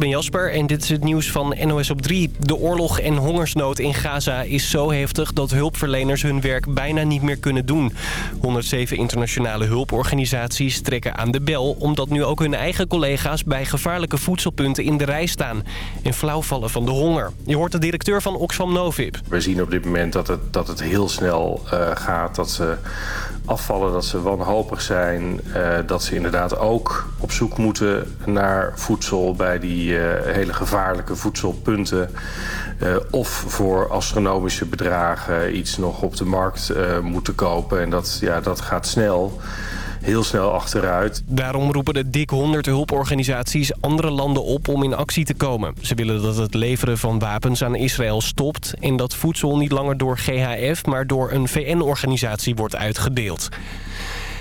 ben Jasper en dit is het nieuws van NOS op 3. De oorlog en hongersnood in Gaza is zo heftig dat hulpverleners hun werk bijna niet meer kunnen doen. 107 internationale hulporganisaties trekken aan de bel... omdat nu ook hun eigen collega's bij gevaarlijke voedselpunten in de rij staan... en flauwvallen van de honger. Je hoort de directeur van Oxfam Novib. We zien op dit moment dat het, dat het heel snel uh, gaat, dat ze afvallen, dat ze wanhopig zijn... Uh, dat ze inderdaad ook op zoek moeten naar voedsel bij die uh, hele gevaarlijke voedselpunten. Uh, of voor astronomische bedragen iets nog op de markt moeten kopen. En dat, ja, dat gaat snel heel snel achteruit. Daarom roepen de dik 100 hulporganisaties andere landen op om in actie te komen. Ze willen dat het leveren van wapens aan Israël stopt... en dat voedsel niet langer door GHF, maar door een VN-organisatie wordt uitgedeeld.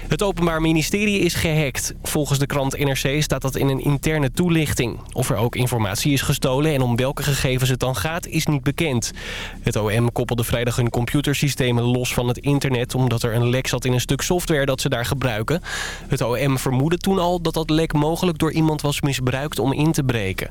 Het Openbaar Ministerie is gehackt. Volgens de krant NRC staat dat in een interne toelichting. Of er ook informatie is gestolen en om welke gegevens het dan gaat, is niet bekend. Het OM koppelde vrijdag hun computersystemen los van het internet... omdat er een lek zat in een stuk software dat ze daar gebruiken. Het OM vermoedde toen al dat dat lek mogelijk door iemand was misbruikt om in te breken.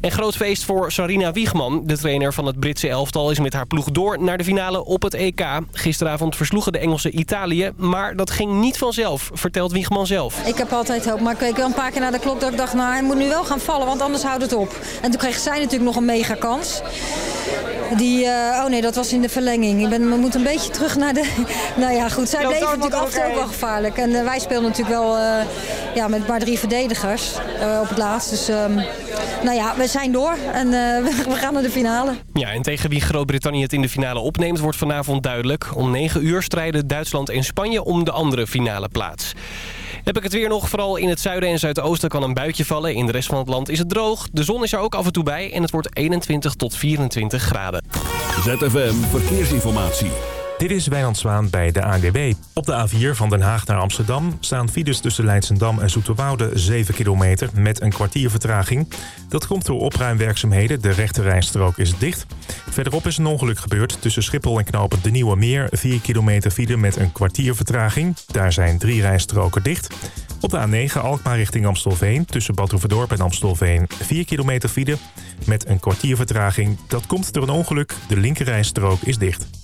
En groot feest voor Sarina Wiegman. De trainer van het Britse elftal is met haar ploeg door naar de finale op het EK. Gisteravond versloegen de Engelsen Italië, maar dat ging niet vanzelf, vertelt Wiegman zelf. Ik heb altijd hoop, maar ik keek wel een paar keer naar de klok dat ik dacht, nou hij moet nu wel gaan vallen, want anders houdt het op. En toen kreeg zij natuurlijk nog een mega kans. Die, uh, oh nee, dat was in de verlenging. Ik ben, we moeten een beetje terug naar de... nou ja, goed, zij bleven natuurlijk toe ook wel gevaarlijk. En uh, wij speelden natuurlijk wel uh, ja, met maar drie verdedigers op het laatst. Dus um, nou ja, we zijn door en we gaan naar de finale. Ja, en tegen wie Groot-Brittannië het in de finale opneemt wordt vanavond duidelijk. Om 9 uur strijden Duitsland en Spanje om de andere finale plaats. Heb ik het weer nog. Vooral in het zuiden en zuidoosten kan een buitje vallen. In de rest van het land is het droog. De zon is er ook af en toe bij en het wordt 21 tot 24 graden. ZFM Verkeersinformatie. Dit is Wijnand bij de ANWB. Op de A4 van Den Haag naar Amsterdam staan files tussen Leidsendam en Zoeterwoude 7 kilometer met een kwartier vertraging. Dat komt door opruimwerkzaamheden. De rechte rijstrook is dicht. Verderop is een ongeluk gebeurd tussen Schiphol en Knopen de Nieuwe Meer. 4 kilometer file met een kwartier vertraging. Daar zijn drie rijstroken dicht. Op de A9 Alkmaar richting Amstelveen tussen Bad en Amstelveen 4 kilometer file met een kwartier vertraging. Dat komt door een ongeluk. De linkerrijstrook is dicht.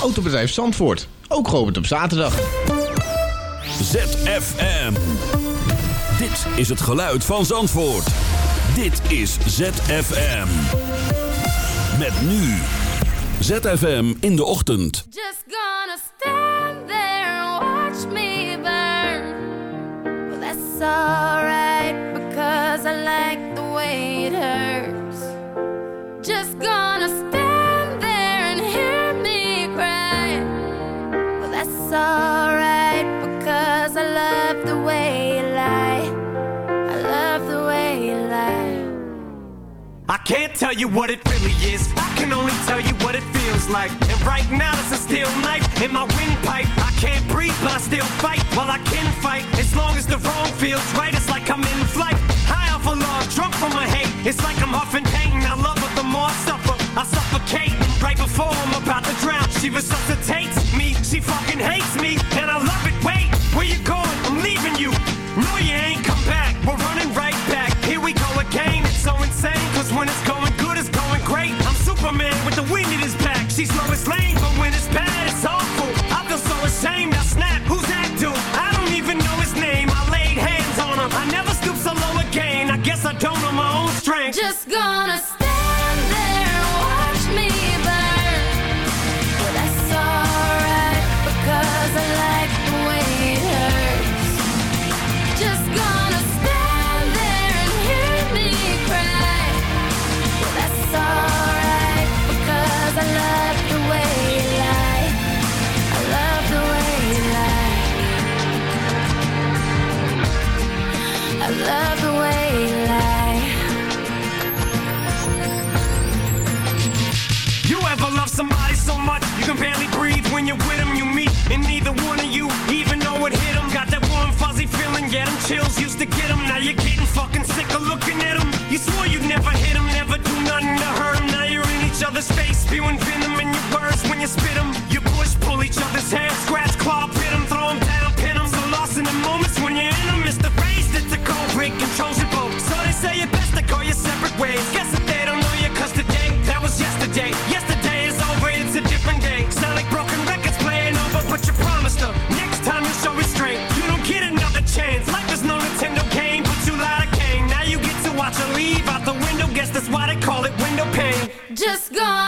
Autobedrijf Zandvoort, ook geopend op zaterdag. ZFM. Dit is het geluid van Zandvoort. Dit is ZFM. Met nu. ZFM in de ochtend. Just gonna stand there and watch me burn. Well, that's alright because I like the way it hurts. Well, that's alright because I love the way you lie. I love the way you lie. I can't tell you what it really is. I can only tell you what it feels like. And right now, there's a steel knife in my windpipe. I can't breathe, but I still fight. While I can fight, as long as the wrong feels right, it's like I'm in flight. High off a log, drunk from my hate. It's like I'm huffing pain. I love her the more I suffer. I suffocate right before I'm about to drown. She resuscitates me. She fucking hates me, fucking sick of looking at him. You swore you'd never hit him, never do nothing to hurt him. Now you're in each other's face, spewing venom in your words when you spit him. just gone.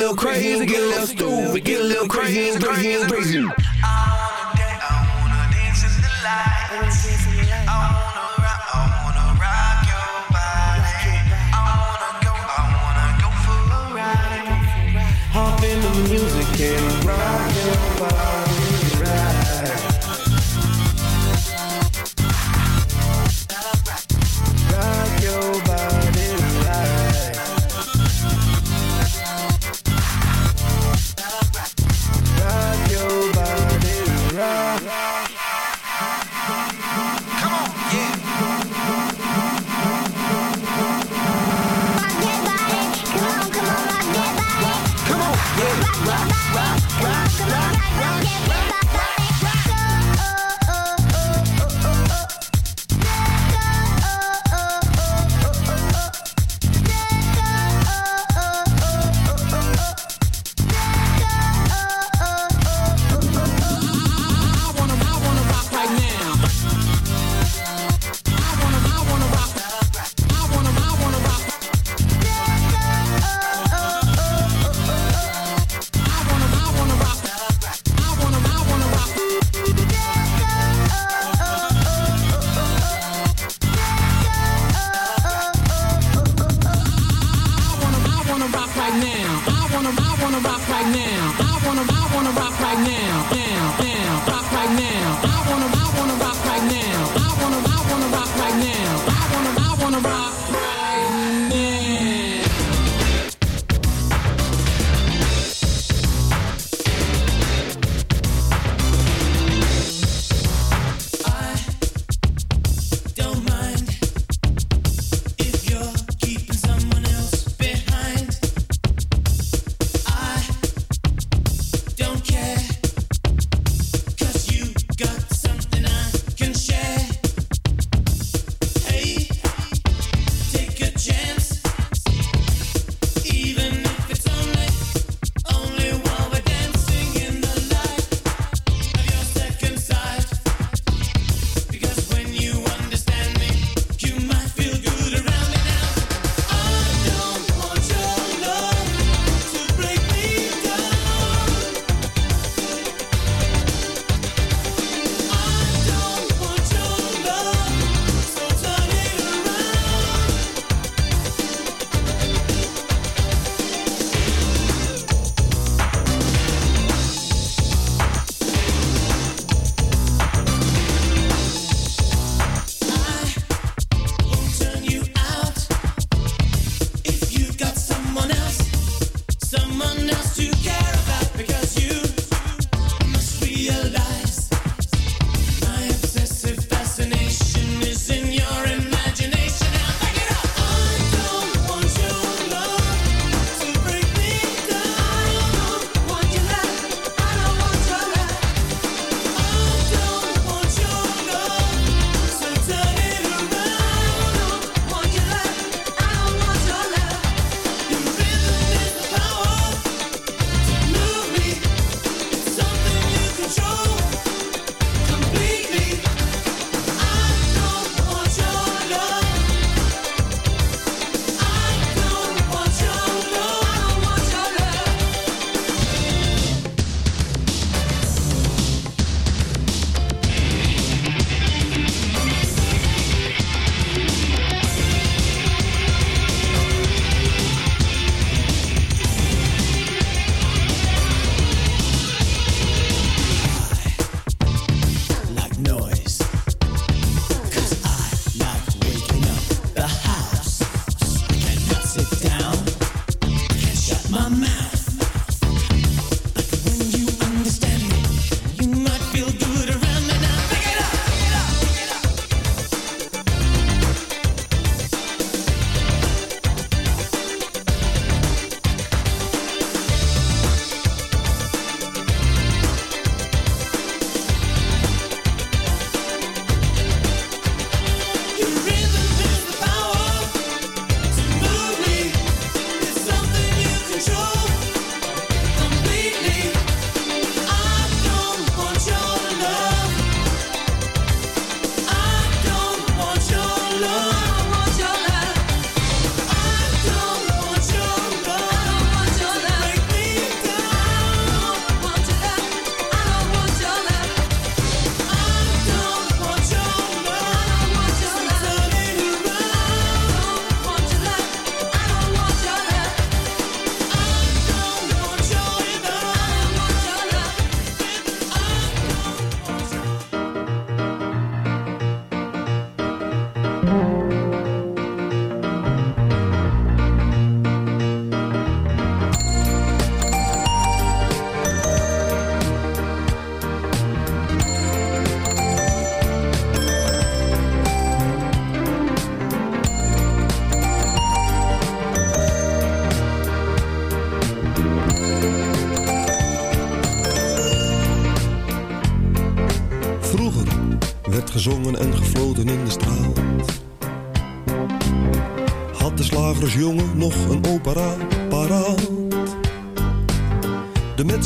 little crazy, get a little stupid, get a little crazy and crazy and crazy.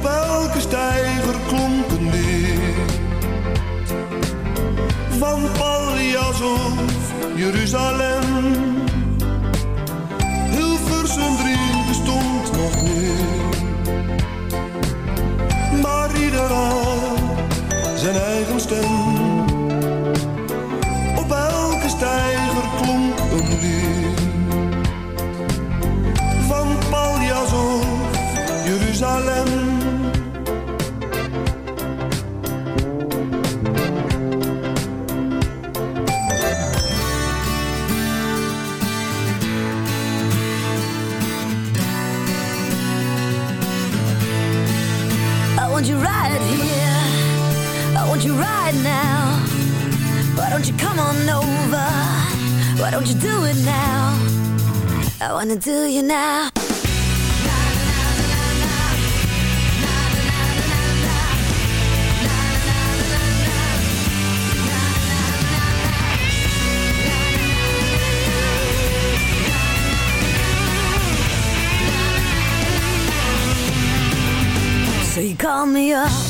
Op elke steiger klonk lied. Van Paljas of Jeruzalem. Hilversum 3 bestond nog niet. Maar ieder had zijn eigen stem. Right here. I want you right now. Why don't you come on over? Why don't you do it now? I wanna do you now. So you called me up.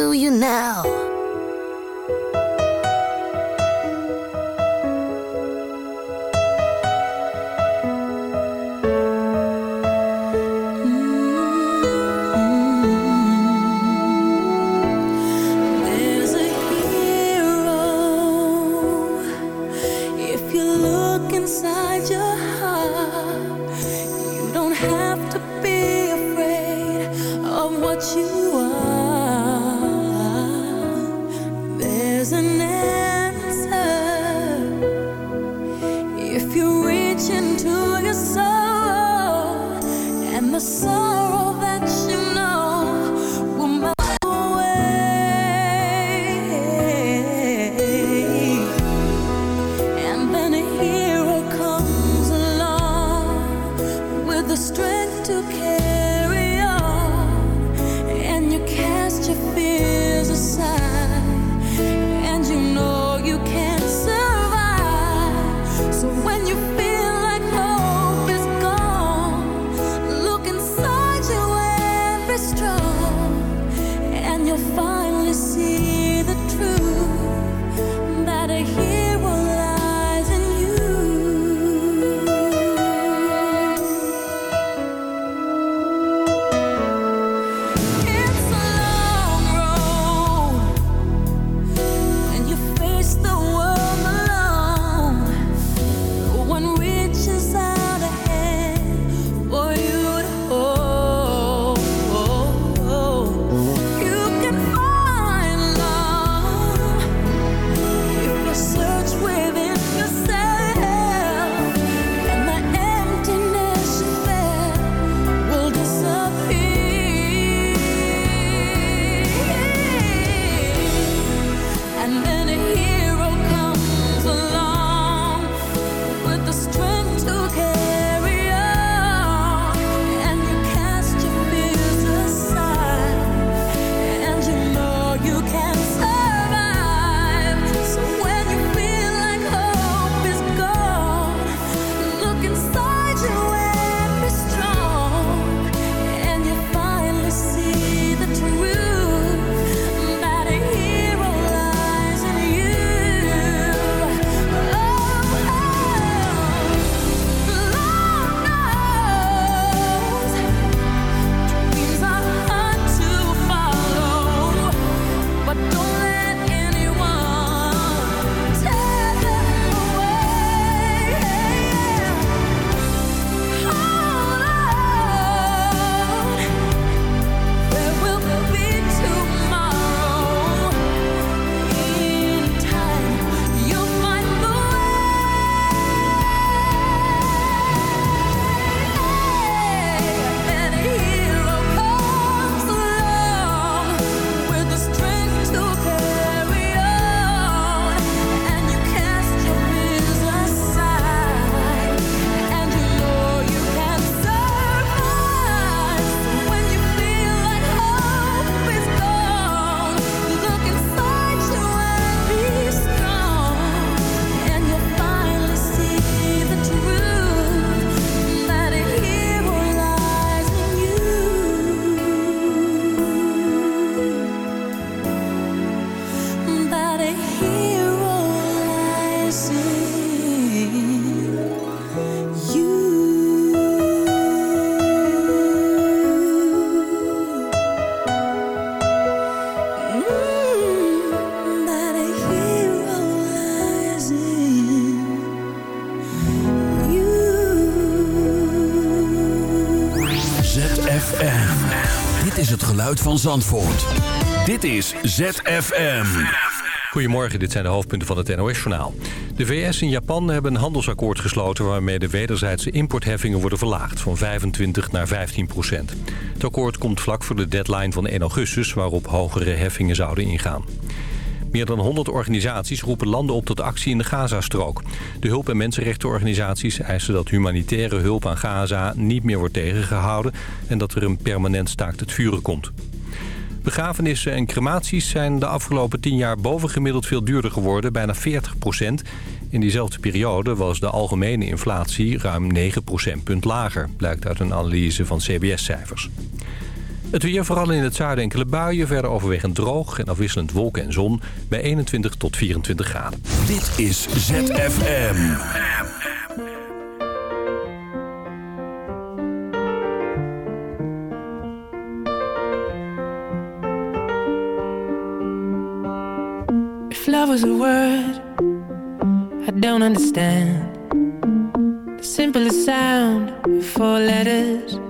do you now? Geluid van Zandvoort. Dit is ZFM. Goedemorgen, dit zijn de hoofdpunten van het NOS-journaal. De VS en Japan hebben een handelsakkoord gesloten... waarmee de wederzijdse importheffingen worden verlaagd... van 25 naar 15 procent. Het akkoord komt vlak voor de deadline van 1 augustus... waarop hogere heffingen zouden ingaan. Meer dan 100 organisaties roepen landen op tot actie in de Gazastrook. De hulp- en mensenrechtenorganisaties eisen dat humanitaire hulp aan Gaza niet meer wordt tegengehouden... en dat er een permanent staakt het vuren komt. Begrafenissen en crematies zijn de afgelopen 10 jaar bovengemiddeld veel duurder geworden, bijna 40 procent. In diezelfde periode was de algemene inflatie ruim 9 procentpunt lager, blijkt uit een analyse van CBS-cijfers. Het weer, vooral in het zuiden enkele buien, verder overwegend droog en afwisselend wolken en zon bij 21 tot 24 graden. Dit is ZFM. If love was a word I don't understand The simplest sound Four letters